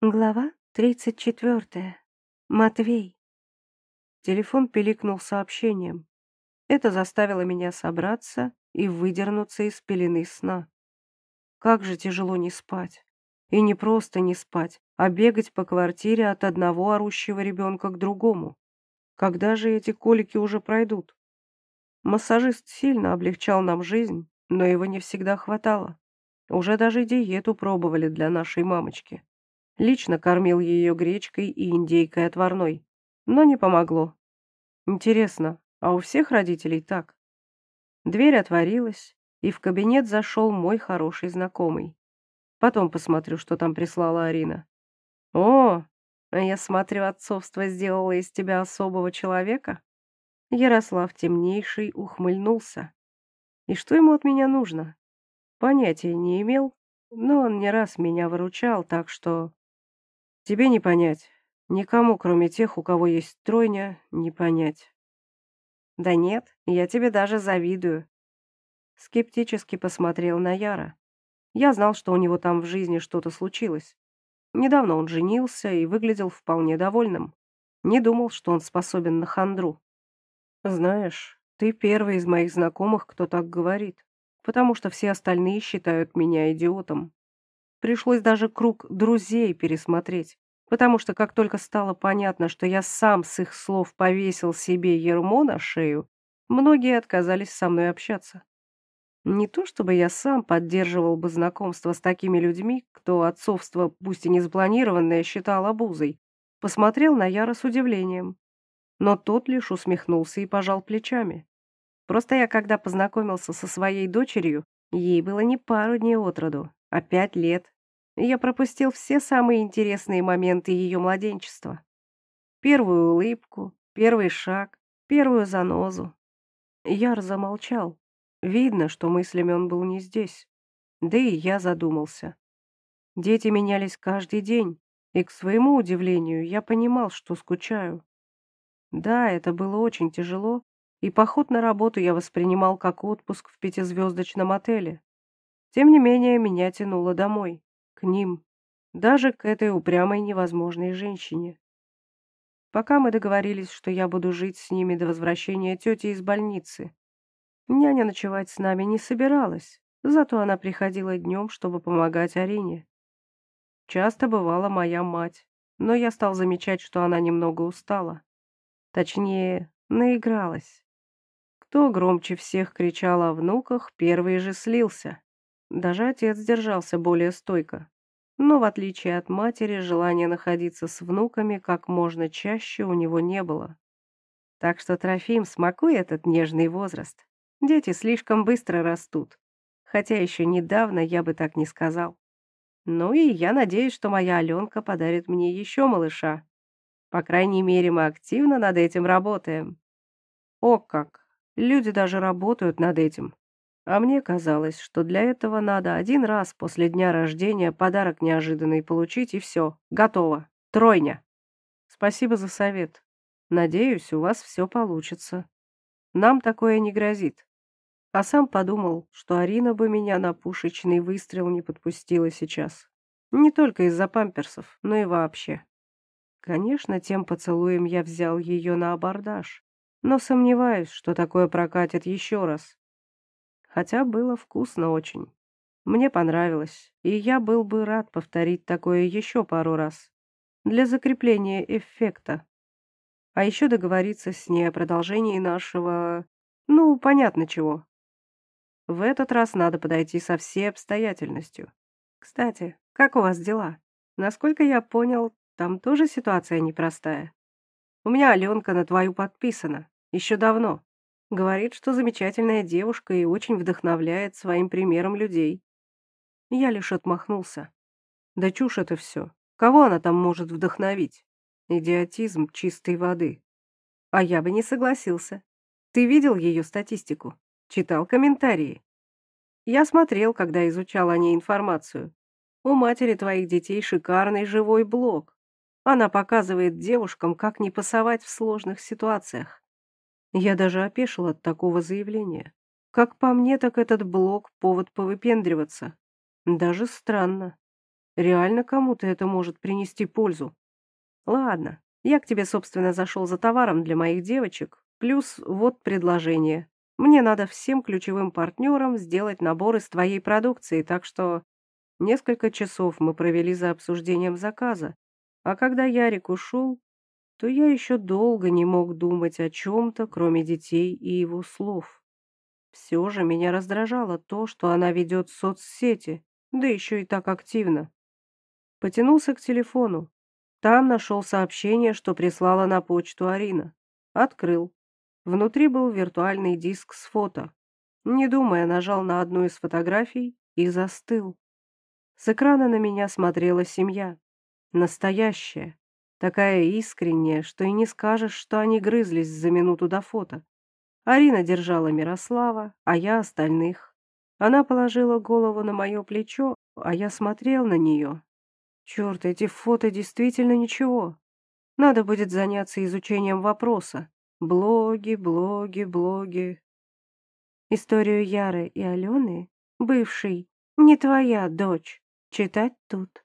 Глава 34. Матвей. Телефон пиликнул сообщением. Это заставило меня собраться и выдернуться из пелены сна. Как же тяжело не спать. И не просто не спать, а бегать по квартире от одного орущего ребенка к другому. Когда же эти колики уже пройдут? Массажист сильно облегчал нам жизнь, но его не всегда хватало. Уже даже диету пробовали для нашей мамочки. Лично кормил ее гречкой и индейкой отварной. Но не помогло. Интересно, а у всех родителей так? Дверь отворилась, и в кабинет зашел мой хороший знакомый. Потом посмотрю, что там прислала Арина. «О, я смотрю, отцовство сделало из тебя особого человека?» Ярослав темнейший ухмыльнулся. «И что ему от меня нужно?» Понятия не имел, но он не раз меня выручал, так что Тебе не понять. Никому, кроме тех, у кого есть тройня, не понять. Да нет, я тебе даже завидую. Скептически посмотрел на Яра. Я знал, что у него там в жизни что-то случилось. Недавно он женился и выглядел вполне довольным. Не думал, что он способен на хандру. Знаешь, ты первый из моих знакомых, кто так говорит, потому что все остальные считают меня идиотом. Пришлось даже круг друзей пересмотреть, потому что как только стало понятно, что я сам с их слов повесил себе ермо на шею, многие отказались со мной общаться. Не то чтобы я сам поддерживал бы знакомство с такими людьми, кто отцовство, пусть и не спланированное, считал обузой, посмотрел на Яра с удивлением. Но тот лишь усмехнулся и пожал плечами. Просто я, когда познакомился со своей дочерью, ей было не пару дней от роду, а пять лет. Я пропустил все самые интересные моменты ее младенчества. Первую улыбку, первый шаг, первую занозу. Яр замолчал. Видно, что мыслями он был не здесь. Да и я задумался. Дети менялись каждый день, и, к своему удивлению, я понимал, что скучаю. Да, это было очень тяжело, и поход на работу я воспринимал как отпуск в пятизвездочном отеле. Тем не менее, меня тянуло домой, к ним, даже к этой упрямой невозможной женщине. Пока мы договорились, что я буду жить с ними до возвращения тети из больницы. Няня ночевать с нами не собиралась, зато она приходила днем, чтобы помогать Арине. Часто бывала моя мать, но я стал замечать, что она немного устала. Точнее, наигралась. Кто громче всех кричал о внуках, первый же слился. Даже отец держался более стойко. Но, в отличие от матери, желания находиться с внуками как можно чаще у него не было. Так что Трофим, смакуй этот нежный возраст. Дети слишком быстро растут. Хотя еще недавно я бы так не сказал. Ну и я надеюсь, что моя Аленка подарит мне еще малыша. По крайней мере, мы активно над этим работаем. О как! Люди даже работают над этим. А мне казалось, что для этого надо один раз после дня рождения подарок неожиданный получить, и все, готово. Тройня. Спасибо за совет. Надеюсь, у вас все получится. Нам такое не грозит. А сам подумал, что Арина бы меня на пушечный выстрел не подпустила сейчас. Не только из-за памперсов, но и вообще. Конечно, тем поцелуем я взял ее на абордаж, но сомневаюсь, что такое прокатит еще раз хотя было вкусно очень. Мне понравилось, и я был бы рад повторить такое еще пару раз. Для закрепления эффекта. А еще договориться с ней о продолжении нашего... Ну, понятно чего. В этот раз надо подойти со всей обстоятельностью. Кстати, как у вас дела? Насколько я понял, там тоже ситуация непростая. У меня Аленка на твою подписана. Еще давно. Говорит, что замечательная девушка и очень вдохновляет своим примером людей. Я лишь отмахнулся. Да чушь это все. Кого она там может вдохновить? Идиотизм чистой воды. А я бы не согласился. Ты видел ее статистику? Читал комментарии? Я смотрел, когда изучал о ней информацию. У матери твоих детей шикарный живой блог. Она показывает девушкам, как не пасовать в сложных ситуациях. Я даже опешил от такого заявления. Как по мне, так этот блок — повод повыпендриваться. Даже странно. Реально кому-то это может принести пользу. Ладно, я к тебе, собственно, зашел за товаром для моих девочек, плюс вот предложение. Мне надо всем ключевым партнерам сделать набор из твоей продукции, так что несколько часов мы провели за обсуждением заказа. А когда Ярик ушел, то я еще долго не мог думать о чем-то, кроме детей и его слов. Все же меня раздражало то, что она ведет соцсети, да еще и так активно. Потянулся к телефону. Там нашел сообщение, что прислала на почту Арина. Открыл. Внутри был виртуальный диск с фото. Не думая, нажал на одну из фотографий и застыл. С экрана на меня смотрела семья. Настоящая. Такая искренняя, что и не скажешь, что они грызлись за минуту до фото. Арина держала Мирослава, а я остальных. Она положила голову на мое плечо, а я смотрел на нее. Черт, эти фото действительно ничего. Надо будет заняться изучением вопроса. Блоги, блоги, блоги. Историю Яры и Алены, бывшей, не твоя дочь, читать тут.